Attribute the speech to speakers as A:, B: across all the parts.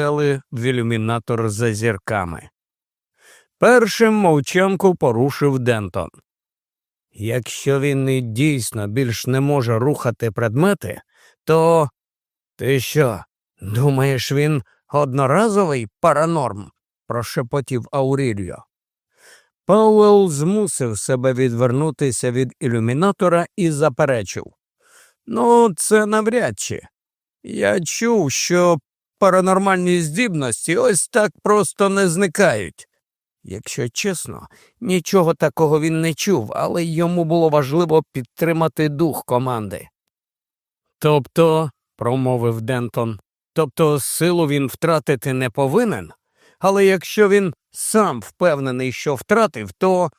A: Тели в ілюмінатор за зірками. Першим мовчанку порушив Дентон. Якщо він і дійсно більш не може рухати предмети, то ти що, думаєш, він одноразовий паранорм? прошепотів Ауріліо. Пауел змусив себе відвернутися від ілюмінатора і заперечив. Ну, це навряд чи. Я чув, що паранормальні здібності ось так просто не зникають. Якщо чесно, нічого такого він не чув, але йому було важливо підтримати дух команди. Тобто, промовив Дентон, тобто силу він втратити не повинен, але якщо він сам впевнений, що втратив, то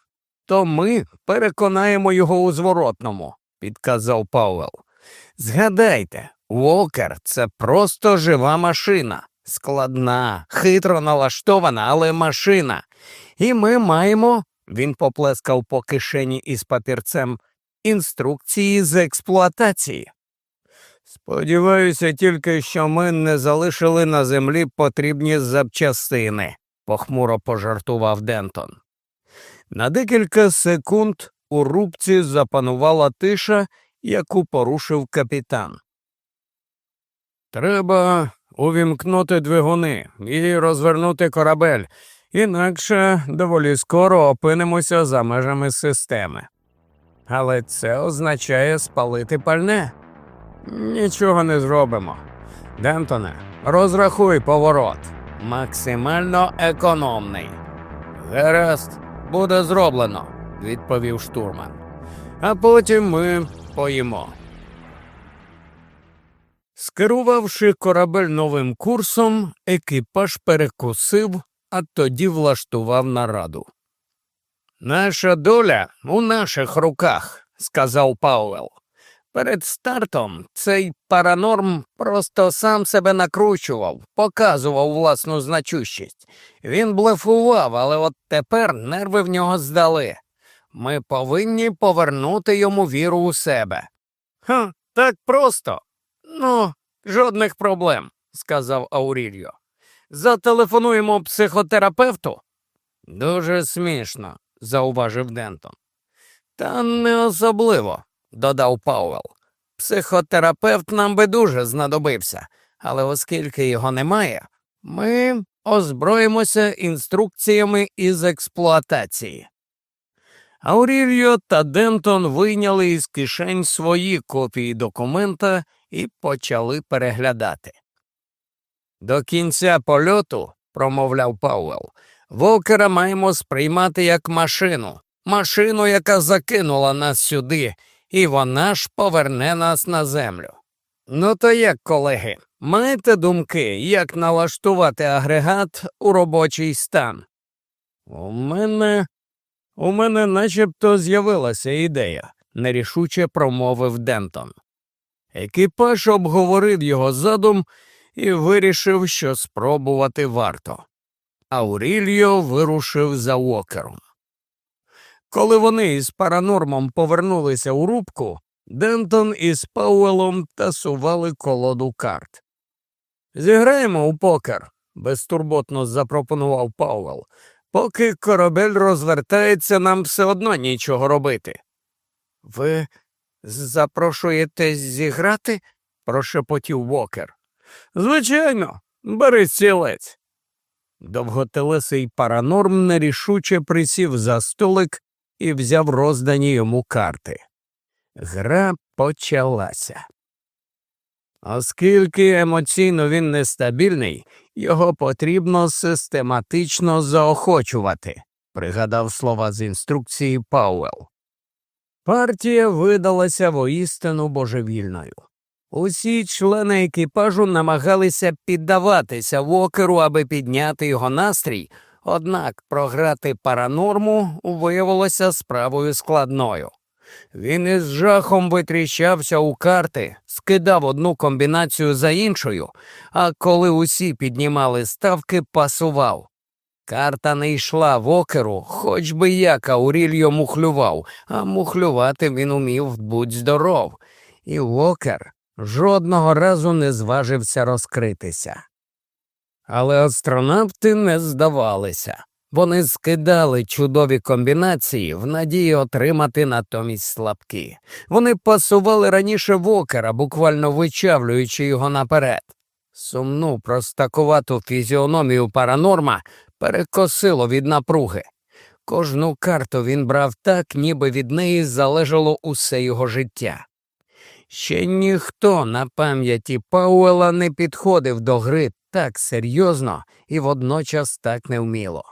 A: то ми переконаємо його у зворотному, підказав Пауел. Згадайте, Вокер це просто жива машина, складна, хитро налаштована, але машина. І ми маємо, він поплескав по кишені із папірцем, інструкції з експлуатації. Сподіваюся тільки, що ми не залишили на землі потрібні запчастини, похмуро пожартував Дентон. На декілька секунд у рубці запанувала тиша, яку порушив капітан. Треба увімкнути двигуни і розвернути корабель, інакше доволі скоро опинимося за межами системи. Але це означає спалити пальне. Нічого не зробимо. Дентоне, розрахуй поворот. Максимально економний. Гаразд, буде зроблено, відповів штурман. А потім ми поїмо. Скерувавши корабель новим курсом, екіпаж перекусив, а тоді влаштував нараду. Наша доля у наших руках, сказав Пауел. Перед стартом цей паранорм просто сам себе накручував, показував власну значущість. Він блефував, але от тепер нерви в нього здали. Ми повинні повернути йому віру у себе. «Ха, Так просто. Ну, жодних проблем, сказав Аурільо. Зателефонуємо психотерапевту. Дуже смішно, зауважив Дентон. Та не особливо додав Пауел. Психотерапевт нам би дуже знадобився, але оскільки його немає, ми озброїмося інструкціями із експлуатації. Аурільо та Дентон вийняли із кишень свої копії документа і почали переглядати. До кінця польоту, промовляв Пауел, Вокера маємо сприймати як машину, машину, яка закинула нас сюди і вона ж поверне нас на землю. Ну то як, колеги, маєте думки, як налаштувати агрегат у робочий стан? У мене у мене начебто з'явилася ідея, нерішуче промовив Дентон. Екіпаж обговорив його задум і вирішив, що спробувати варто. Аурільо вирушив за Уокером. Коли вони із паранормом повернулися у рубку, Дентон із Пауелом тасували колоду карт. Зіграємо у покер, безтурботно запропонував Пауел. Поки корабель розвертається, нам все одно нічого робити. Ви запрошуєте зіграти? прошепотів Вокер. Звичайно, бери стілець. Довготелесий паранорм нерішуче присів за столик і взяв роздані йому карти. Гра почалася. Оскільки емоційно він нестабільний, його потрібно систематично заохочувати, пригадав слова з інструкції Пауел. Партія видалася воістину божевільною. Усі члени екіпажу намагалися піддаватися вокеру, аби підняти його настрій, Однак програти паранорму виявилося справою складною. Він із жахом витріщався у карти, скидав одну комбінацію за іншою, а коли усі піднімали ставки, пасував. Карта не йшла в океру, хоч би як Аурільо мухлював, а мухлювати він умів будь здоров, і Вокер жодного разу не зважився розкритися. Але астронавти не здавалися. Вони скидали чудові комбінації в надії отримати натомість слабкі. Вони пасували раніше вокера, буквально вичавлюючи його наперед. Сумну, простакувату фізіономію паранорма перекосило від напруги. Кожну карту він брав так, ніби від неї залежало усе його життя. Ще ніхто на пам'яті Пауела не підходив до гри так серйозно і водночас так невміло.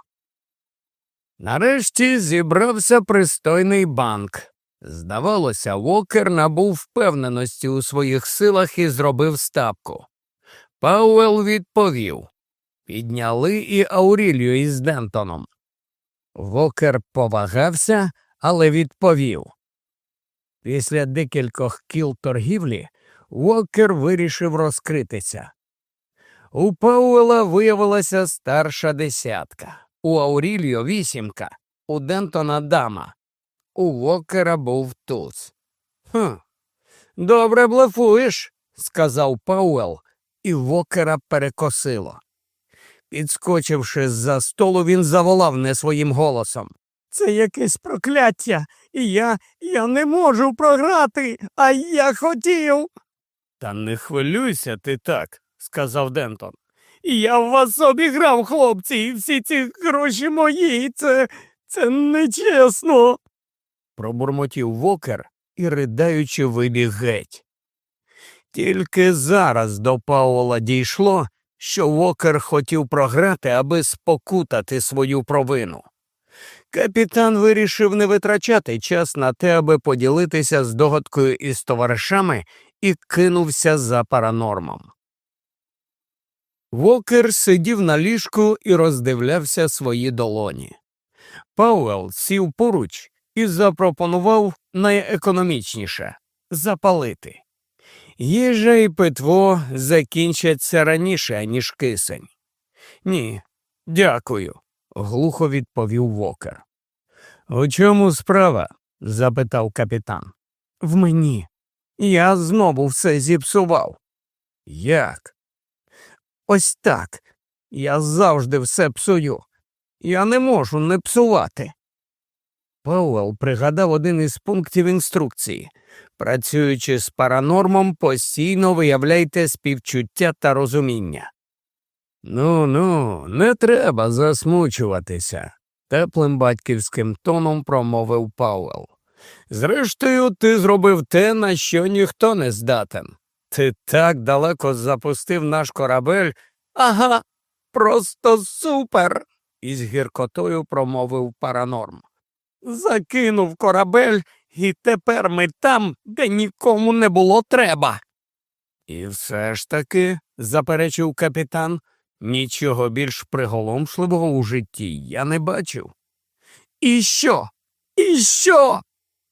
A: Нарешті зібрався пристойний банк. Здавалося, Вокер набув впевненості у своїх силах і зробив ставку. Пауел відповів підняли і Аурілію із Дентоном. Вокер повагався, але відповів. Після декількох кіл торгівлі Вокер вирішив розкритися. У Пауела виявилася старша десятка, у Ауріліо вісімка, у Дентона дама, у Вокера був туз. «Хм, Добре блефуєш, сказав Пауел, і Вокера перекосило. Підскочивши з за столу, він заволав не своїм голосом. Це якесь прокляття, і я я не можу програти, а я хотів. Та не хвилюйся ти так, сказав Дентон. Я в вас обіграв, хлопці, і всі ці гроші мої. Це це нечесно. пробурмотів вокер і, riдаючи, вибіг геть. Тільки зараз до Паула дійшло, що Вокер хотів програти, аби спокутати свою провину. Капітан вирішив не витрачати час на те, аби поділитися з догадкою із товаришами і кинувся за паранормом. Вокер сидів на ліжку і роздивлявся свої долоні. Пауел сів поруч і запропонував найекономічніше запалити. Їжа і питво закінчаться раніше, ніж кисень. Ні, дякую, глухо відповів Вокер. У чому справа? запитав капітан. В мені. Я знову все зіпсував. Як? Ось так. Я завжди все псую. Я не можу не псувати. Пауел пригадав один із пунктів інструкції Працюючи з паранормом, постійно виявляйте співчуття та розуміння. Ну ну, не треба засмучуватися, теплим батьківським тоном промовив Пауел. Зрештою, ти зробив те, на що ніхто не здатен. Ти так далеко запустив наш корабель. Ага, просто супер. із гіркотою промовив паранорм. Закинув корабель і тепер ми там, де нікому не було треба. І все ж таки, заперечив капітан, нічого більш приголомшливого у житті я не бачив. І що? І що?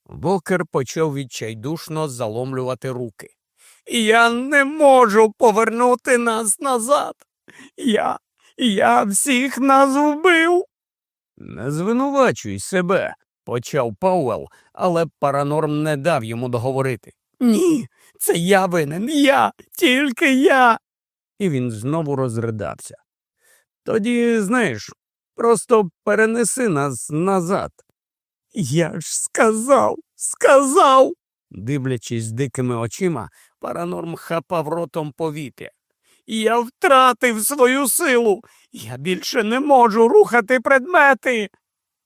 A: Вокер почав відчайдушно заломлювати руки. Я не можу повернути нас назад. Я я всіх нас вбив. Не звинувачуй себе, почав Пауел, але паранорм не дав йому договорити. Ні, це я винен, я, тільки я. І він знову розридався. Тоді, знаєш, просто перенеси нас назад. Я ж сказав, сказав. Дивлячись дикими очима, паранорм хапав ротом повітря. Я втратив свою силу. Я більше не можу рухати предмети.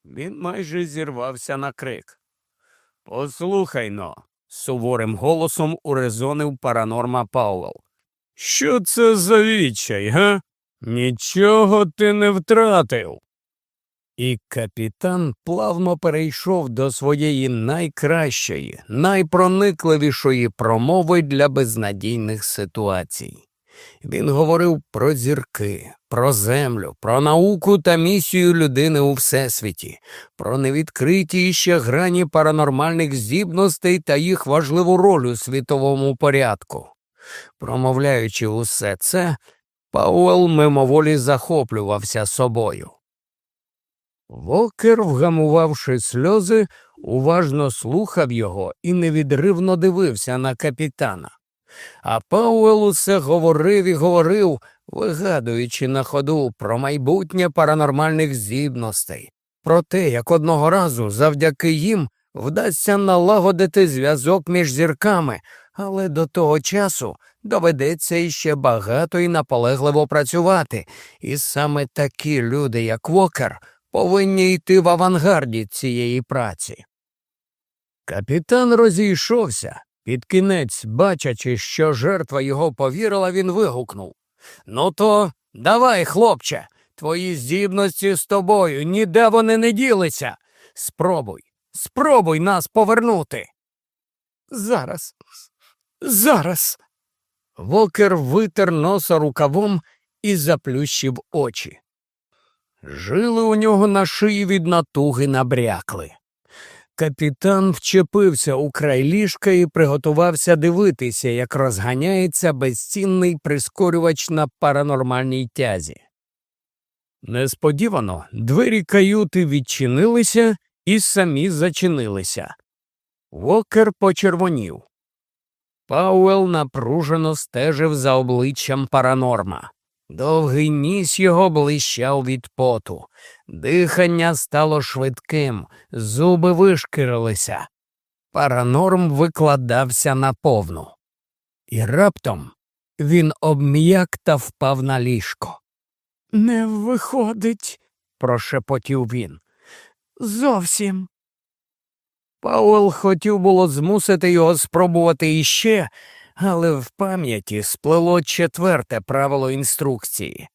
A: Він майже зірвався на крик. Послухай но, суворим голосом урезонив паранорма Пауел. Що це за відчай, га? Нічого ти не втратив. І капітан плавно перейшов до своєї найкращої, найпроникливішої промови для безнадійних ситуацій. Він говорив про зірки, про землю, про науку та місію людини у всесвіті, про невідкриті ще грані паранормальних здібностей та їх важливу роль у світовому порядку. Промовляючи усе це, Пауел мимоволі захоплювався собою. Вокер, вгамувавши сльози, уважно слухав його і невідривно дивився на капітана. А Пауел усе говорив і говорив, вигадуючи на ходу про майбутнє паранормальних здібностей, про те, як одного разу завдяки їм вдасться налагодити зв'язок між зірками, але до того часу доведеться іще багато і наполегливо працювати, і саме такі люди, як Вокер, повинні йти в авангарді цієї праці. Капітан розійшовся. Під кінець, бачачи, що жертва його повірила, він вигукнув Ну, то давай, хлопче, твої здібності з тобою, ніде вони не ділися. Спробуй, спробуй нас повернути. Зараз, зараз. Вокер витер носа рукавом і заплющив очі. Жили у нього на шиї від натуги набрякли. Капітан вчепився у край ліжка і приготувався дивитися, як розганяється безцінний прискорювач на паранормальній тязі. Несподівано двері каюти відчинилися і самі зачинилися. Вокер почервонів. Пауел напружено стежив за обличчям паранорма. Довгий ніс його блищав від поту, дихання стало швидким, зуби вишкірилися. Паранорм викладався наповну. І раптом він обм'як та впав на ліжко. Не виходить, прошепотів він. Зовсім. Пауел хотів було змусити його спробувати іще, але в пам'яті сплело четверте правило інструкції.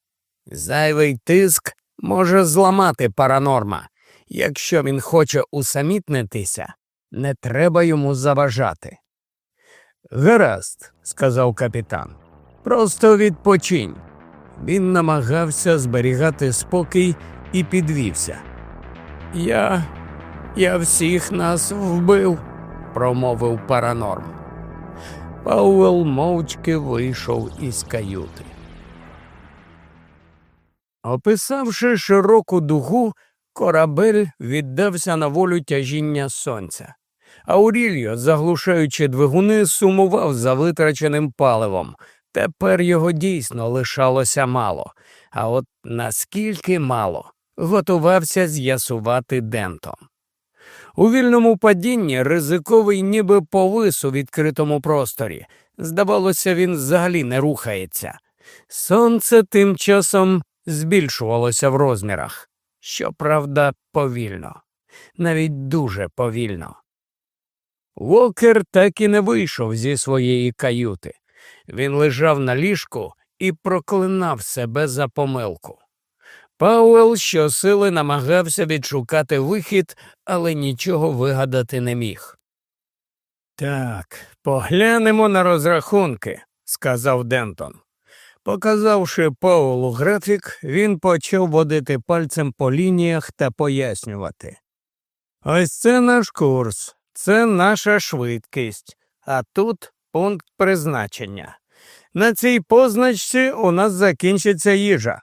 A: Зайвий тиск може зламати паранорма. Якщо він хоче усамітнитися, не треба йому заважати. Гаразд, сказав капітан, просто відпочинь. Він намагався зберігати спокій і підвівся. Я я всіх нас вбив, промовив паранорм. Пауел мовчки вийшов із каюти. Описавши широку дугу, корабель віддався на волю тяжіння сонця. Аурільо, заглушаючи двигуни, сумував за витраченим паливом. Тепер його дійсно лишалося мало. А от наскільки мало, готувався з'ясувати дентом. У вільному падінні ризиковий ніби повис у відкритому просторі. Здавалося, він взагалі не рухається. Сонце тим часом збільшувалося в розмірах. Щоправда, повільно, навіть дуже повільно. Вокер так і не вийшов зі своєї каюти. Він лежав на ліжку і проклинав себе за помилку. Пауел щосили намагався відшукати вихід, але нічого вигадати не міг. Так, поглянемо на розрахунки, сказав Дентон. Показавши Паулу графік, він почав водити пальцем по лініях та пояснювати. Ось це наш курс, це наша швидкість, а тут пункт призначення. На цій позначці у нас закінчиться їжа.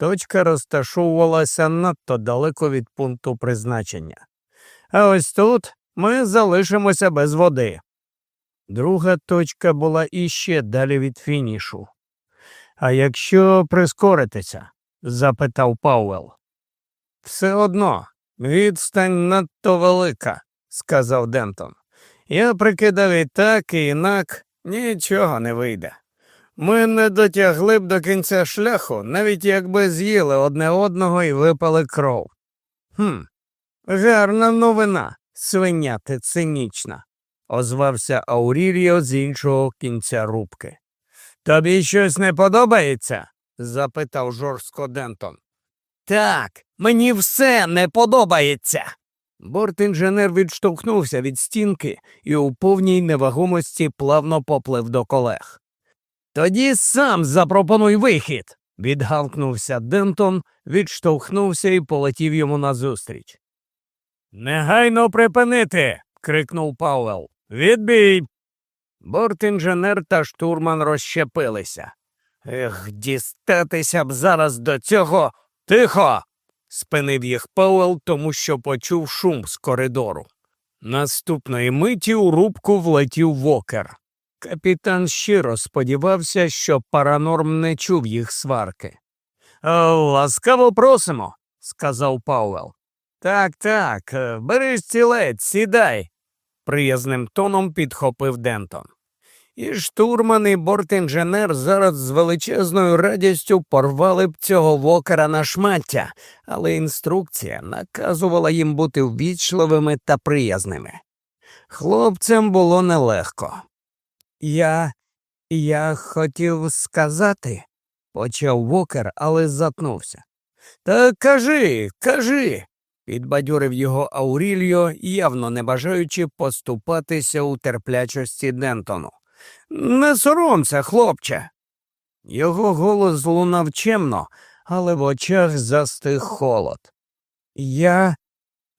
A: Точка розташовувалася надто далеко від пункту призначення. А ось тут ми залишимося без води. Друга точка була іще далі від фінішу. А якщо прискоритися? запитав Пауел. Все одно, відстань надто велика, сказав Дентон. Я прикидав і так, і інак нічого не вийде. Ми не дотягли б до кінця шляху, навіть якби з'їли одне одного і випали кров. Хм, гарна новина, свиняти цинічна, озвався Ауріріо з іншого кінця рубки. Тобі щось не подобається? запитав жорстко Дентон. Так, мені все не подобається. Борт-інженер відштовхнувся від стінки і у повній невагомості плавно поплив до колег. Тоді сам запропонуй вихід. відгавкнувся Дентон, відштовхнувся і полетів йому назустріч. Негайно припинити. крикнув Пауел. Відбій. Борт-інженер та штурман розщепилися. Ех, дістатися б зараз до цього. Тихо. спинив їх Пауел, тому що почув шум з коридору. Наступної миті у рубку влетів Вокер. Капітан щиро сподівався, що паранорм не чув їх сварки. «Е, Ласкаво просимо, сказав Пауел. Так, так, е, бери стілець, сідай, приязним тоном підхопив Дентон. І штурман і бортінженер зараз з величезною радістю порвали б цього вокера на шмаття, але інструкція наказувала їм бути ввічливими та приязними. Хлопцям було нелегко. Я я хотів сказати, почав вокер, але затнувся. Та кажи, кажи, підбадьорив його Аурільо, явно не бажаючи поступатися у терплячості Дентону. Не соромся, хлопче. Його голос лунав чемно, але в очах застиг холод. Я.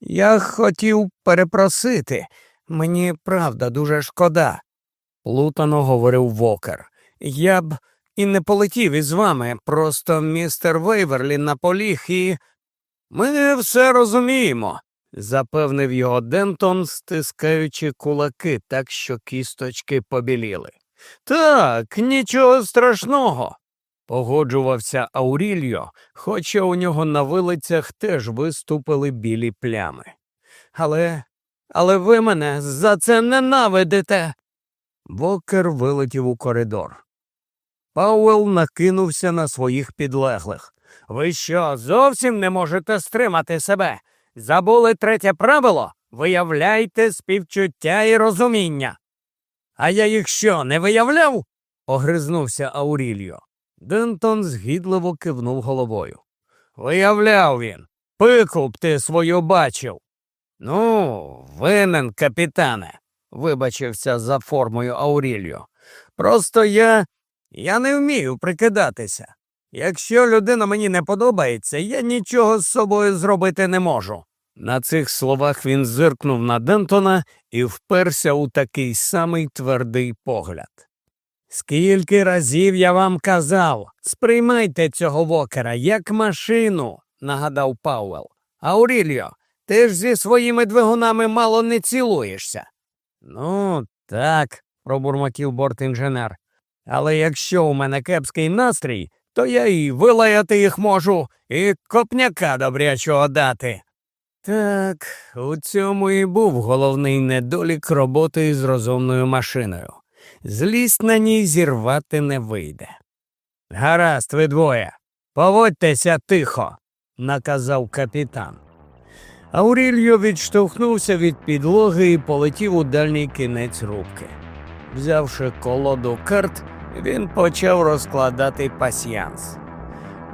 A: Я хотів перепросити. Мені правда дуже шкода, плутано говорив вокер. Я б і не полетів із вами, просто містер Вейверлі наполіг і. Ми все розуміємо, запевнив його Дентон, стискаючи кулаки так, що кісточки побіліли. Так, нічого страшного, погоджувався Аурільо, хоча у нього на вилицях теж виступили білі плями. Але, але ви мене за це ненавидите. Вокер вилетів у коридор. Пауел накинувся на своїх підлеглих. Ви що, зовсім не можете стримати себе? Забули третє правило? Виявляйте співчуття і розуміння. А я їх що, не виявляв? огризнувся Аурільо. Дентон згідливо кивнув головою. Виявляв він. Пику ти свою бачив. Ну, винен, капітане, вибачився за формою Аурільо. Просто я. я не вмію прикидатися. Якщо людина мені не подобається, я нічого з собою зробити не можу. На цих словах він зиркнув на Дентона і вперся у такий самий твердий погляд. Скільки разів я вам казав, сприймайте цього вокера як машину, нагадав Пауел. Ауріліо, ти ж зі своїми двигунами мало не цілуєшся. Ну, так, пробурмотів бортінженер. Але якщо у мене кепський настрій, то я і вилаяти їх можу, і копняка добрячого дати. Так, у цьому і був головний недолік роботи з розумною машиною. Злість на ній зірвати не вийде. Гаразд, ви двоє, поводьтеся тихо, наказав капітан. Аурільо відштовхнувся від підлоги і полетів у дальній кінець рубки. Взявши колоду карт, він почав розкладати пасьянс.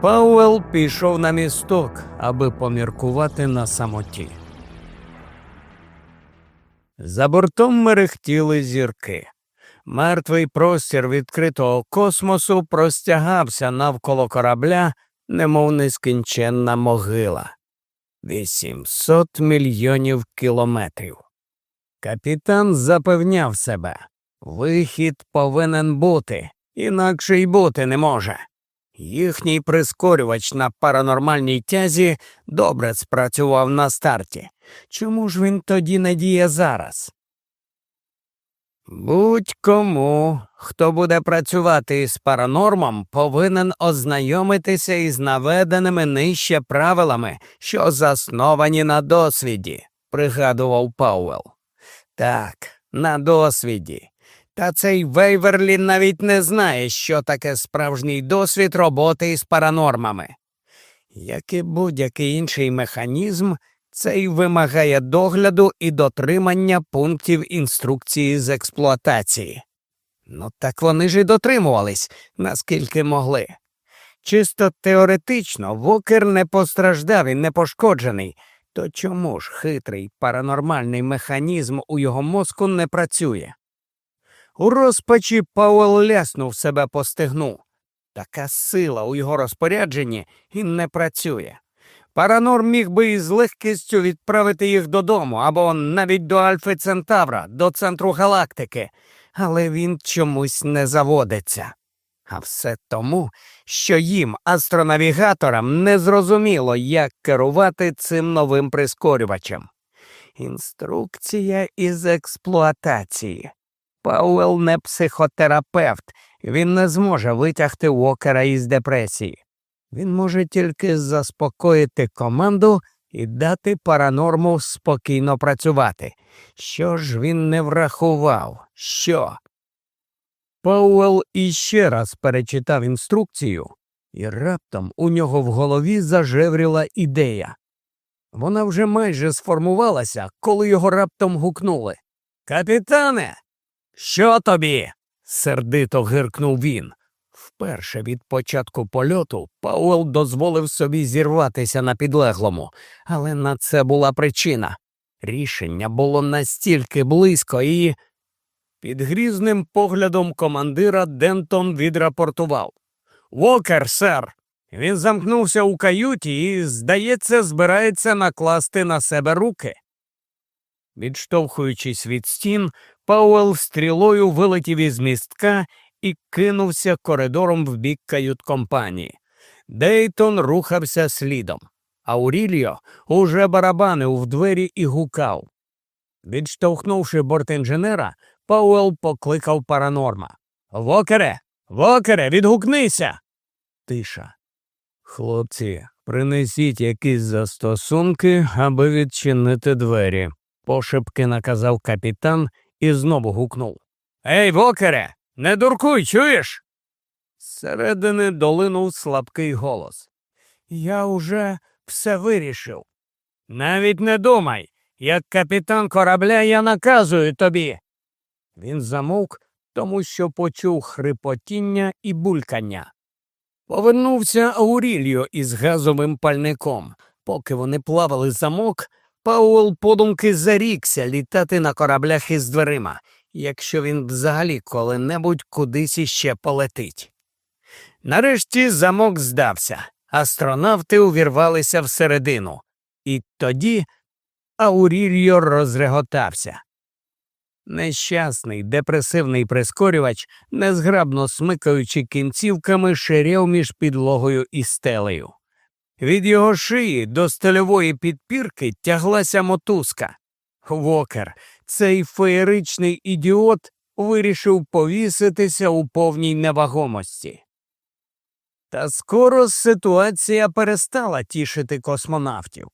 A: Пауел пішов на місток, аби поміркувати на самоті. За бортом мерехтіли зірки. Мертвий простір відкритого космосу простягався навколо корабля, немов нескінченна могила. Вісімсот мільйонів кілометрів. Капітан запевняв себе вихід повинен бути, інакше й бути не може. Їхній прискорювач на паранормальній тязі добре спрацював на старті. Чому ж він тоді не діє зараз? Будь-кому, хто буде працювати із паранормом, повинен ознайомитися із наведеними нижче правилами, що засновані на досвіді, пригадував Пауел. Так, на досвіді. Та цей Вейверлі навіть не знає, що таке справжній досвід роботи із паранормами. Як і будь-який інший механізм, цей вимагає догляду і дотримання пунктів інструкції з експлуатації. Ну так вони ж і дотримувались, наскільки могли. Чисто теоретично вокер не постраждав і не пошкоджений, то чому ж хитрий паранормальний механізм у його мозку не працює? У розпачі Пауел ляснув себе по стегну. Така сила у його розпорядженні і не працює. Паранорм міг би із легкістю відправити їх додому або навіть до Альфи Центавра, до центру галактики, але він чомусь не заводиться. А все тому, що їм, астронавігаторам, не зрозуміло, як керувати цим новим прискорювачем. Інструкція із експлуатації. Пауел не психотерапевт, він не зможе витягти Уокера із депресії. Він може тільки заспокоїти команду і дати паранорму спокійно працювати. Що ж він не врахував? Що? Пауел іще раз перечитав інструкцію, і раптом у нього в голові зажевріла ідея. Вона вже майже сформувалася, коли його раптом гукнули. Капітане, що тобі? сердито гиркнув він. Вперше від початку польоту Пауел дозволив собі зірватися на підлеглому, але на це була причина. Рішення було настільки близько і. Під грізним поглядом командира Дентон відрапортував Вокер, сер. Він замкнувся у каюті і, здається, збирається накласти на себе руки. Відштовхуючись від стін, Пауел стрілою вилетів із містка і кинувся коридором в бік кают-компанії. Дентон рухався слідом, Аурільо уже барабанив в двері і гукав. Відштовхнувши бортінженера, Пауел покликав паранорма. Вокере, Вокере, відгукнися. Тиша. Хлопці, принесіть якісь застосунки, аби відчинити двері, пошепки наказав капітан і знову гукнув. Ей, вокере, не дуркуй, чуєш? Зсередини долинув слабкий голос. Я уже все вирішив. Навіть не думай, як капітан корабля я наказую тобі. Він замовк, тому що почув хрипотіння і булькання. Повернувся Аурільо із газовим пальником. Поки вони плавали замок, Пауел подумки зарікся літати на кораблях із дверима, якщо він взагалі коли-небудь кудись іще полетить. Нарешті замок здався, астронавти увірвалися всередину, і тоді Аурільо розреготався. Нещасний, депресивний прискорювач, незграбно смикаючи кінцівками, ширяв між підлогою і стелею. Від його шиї до стельової підпірки тяглася мотузка. Вокер, цей феєричний ідіот, вирішив повіситися у повній невагомості. Та скоро ситуація перестала тішити космонавтів.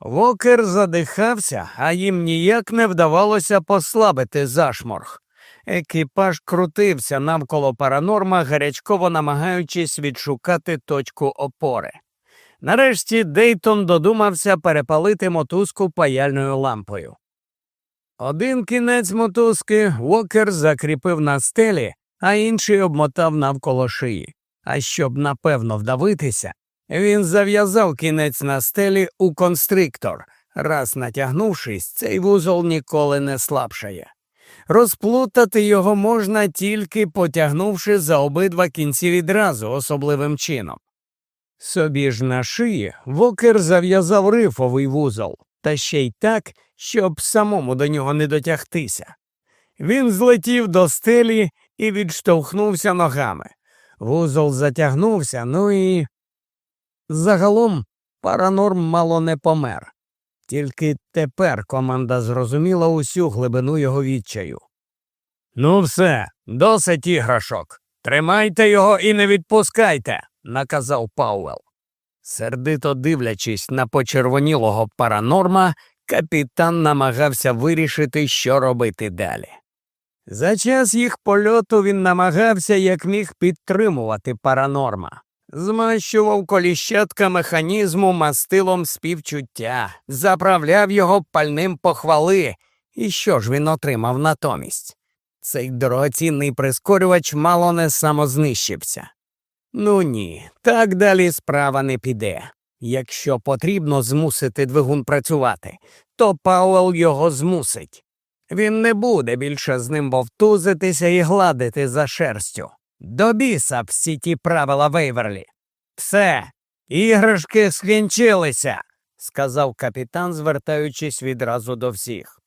A: Вокер задихався, а їм ніяк не вдавалося послабити зашморг. Екіпаж крутився навколо паранорма, гарячково намагаючись відшукати точку опори. Нарешті Дейтон додумався перепалити мотузку паяльною лампою. Один кінець мотузки Вокер закріпив на стелі, а інший обмотав навколо шиї. А щоб напевно вдавитися, він зав'язав кінець на стелі у констриктор. Раз натягнувшись, цей вузол ніколи не слабшає. Розплутати його можна тільки потягнувши за обидва кінці відразу особливим чином. Собі ж на шиї вокер зав'язав рифовий вузол, та ще й так, щоб самому до нього не дотягтися. Він злетів до стелі і відштовхнувся ногами. Вузол затягнувся, ну і Загалом паранорм мало не помер, тільки тепер команда зрозуміла усю глибину його відчаю. Ну, все, досить іграшок. Тримайте його і не відпускайте, наказав Пауел. Сердито дивлячись на почервонілого паранорма, капітан намагався вирішити, що робити далі. За час їх польоту він намагався як міг підтримувати паранорма змащував коліщатка механізму мастилом співчуття, заправляв його пальним похвали. І що ж він отримав натомість? Цей дорогоцінний прискорювач мало не самознищився. Ну ні, так далі справа не піде. Якщо потрібно змусити двигун працювати, то Пауел його змусить. Він не буде більше з ним вовтузитися і гладити за шерстю. До біса всі ті правила Вейверлі. Все, іграшки скінчилися, сказав капітан, звертаючись відразу до всіх.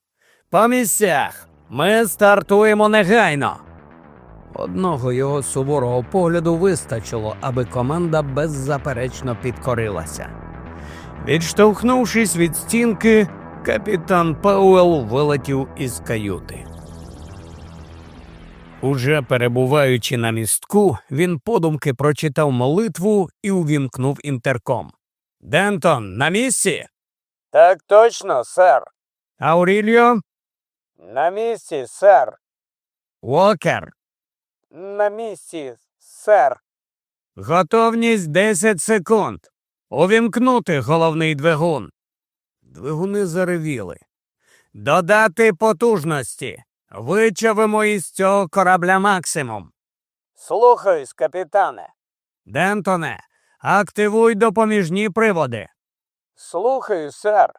A: По місцях ми стартуємо негайно. Одного його суворого погляду вистачило, аби команда беззаперечно підкорилася. Відштовхнувшись від стінки, капітан Пауел вилетів із каюти. Уже перебуваючи на містку, він подумки прочитав молитву і увімкнув інтерком. Дентон, на місці?
B: Так точно, сер.
A: Ауріліо?
B: На місці, сер.
A: Уокер.
B: На місці, сер.
A: Готовність 10 секунд. Увімкнути головний двигун. Двигуни заревіли. Додати потужності. Вичавимо із цього корабля максимум.
B: Слухаюсь, капітане.
A: Дентоне, активуй допоміжні приводи.
B: Слухаю, сер.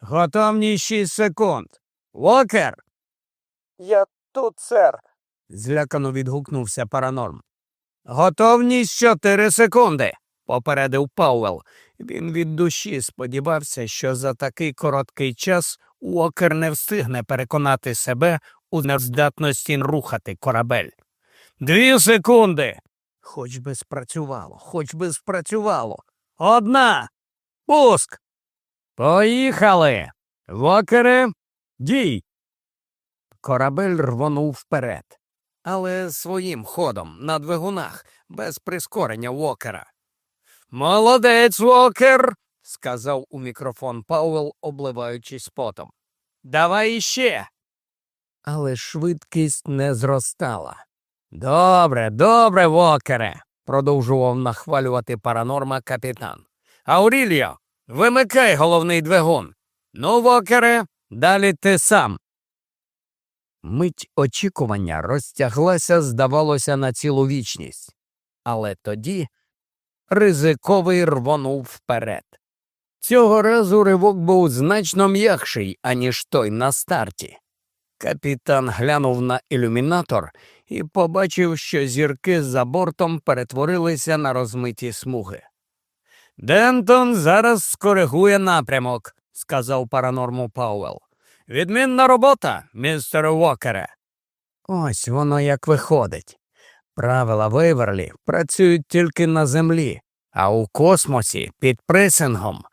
A: Готовність 6 секунд. Уокер.
B: Я тут, сер.
A: Злякано відгукнувся Паранорм. Готовність 4 секунди, попередив Пауел. Він від душі сподівався, що за такий короткий час Уокер не встигне переконати себе у нездатності рухати корабель. Дві секунди. Хоч би спрацювало, хоч би спрацювало. Одна. Пуск. Поїхали. Вокере, дій. Корабель рвонув вперед, але своїм ходом на двигунах, без прискорення Вокера. Молодець, Вокер, сказав у мікрофон Пауел, обливаючись потом. Давай іще. Але швидкість не зростала. Добре, добре, Вокере, продовжував нахвалювати паранорма капітан. Ауріліо, вимикай головний двигун. Ну, Вокере, далі ти сам. Мить очікування розтяглася, здавалося, на цілу вічність. Але тоді ризиковий рвонув вперед. Цього разу ривок був значно м'якший, аніж той на старті. Капітан глянув на ілюмінатор і побачив, що зірки за бортом перетворилися на розмиті смуги. Дентон зараз скоригує напрямок, сказав паранорму Пауел. Відмінна робота, містере Уокере. Ось воно як виходить. Правила Вейверлі працюють тільки на землі, а у космосі під пресингом.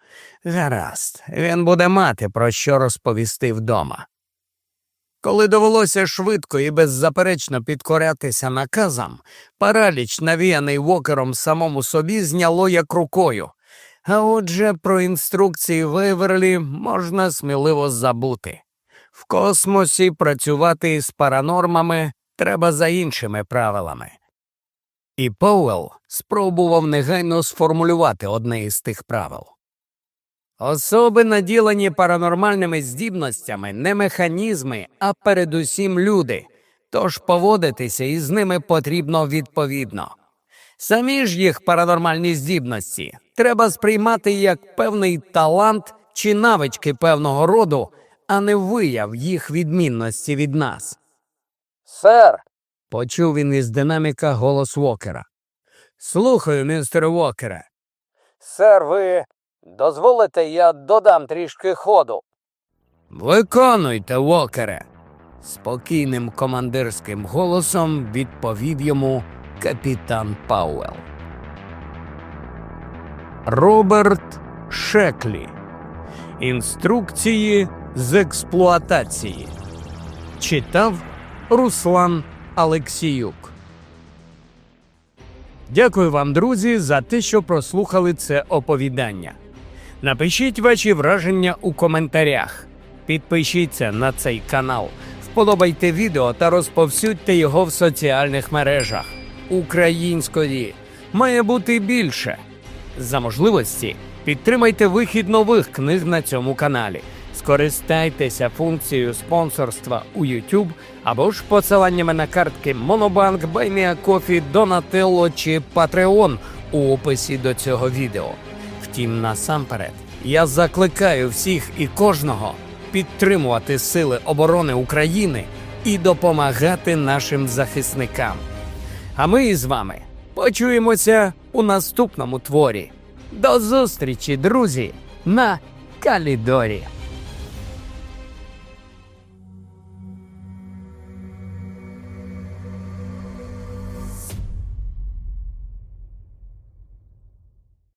A: Гаразд, він буде мати про що розповісти вдома. Коли довелося швидко і беззаперечно підкорятися наказам, параліч, навіяний вокером самому собі, зняло як рукою. А отже, про інструкції Вейверлі можна сміливо забути. В космосі працювати з паранормами треба за іншими правилами. І Поуел спробував негайно сформулювати одне із тих правил. Особи, наділені паранормальними здібностями, не механізми, а передусім люди, тож поводитися із ними потрібно відповідно. Самі ж їх паранормальні здібності треба сприймати як певний талант чи навички певного роду, а не вияв їх відмінності від нас.
B: Сер.
A: Почув він із динаміка голос Вокера. Слухаю, містер Вокере.
B: Сер, ви дозволите, я додам трішки ходу.
A: Виконуйте, Вокере. Спокійним командирським голосом відповів йому капітан Пауел. Роберт Шеклі. Інструкції з експлуатації. Читав Руслан Алексіюк. Дякую вам, друзі, за те, що прослухали це оповідання. Напишіть ваші враження у коментарях. Підпишіться на цей канал, вподобайте відео та розповсюдьте його в соціальних мережах. Української має бути більше. За можливості підтримайте вихід нових книг на цьому каналі. Скористайтеся функцією спонсорства у YouTube або ж посиланнями на картки Monobank, BuyMeACoffee, Donatello чи Patreon у описі до цього відео. Втім, насамперед, я закликаю всіх і кожного підтримувати Сили оборони України і допомагати нашим захисникам. А ми із вами почуємося у наступному творі. До зустрічі, друзі, на Калідорі.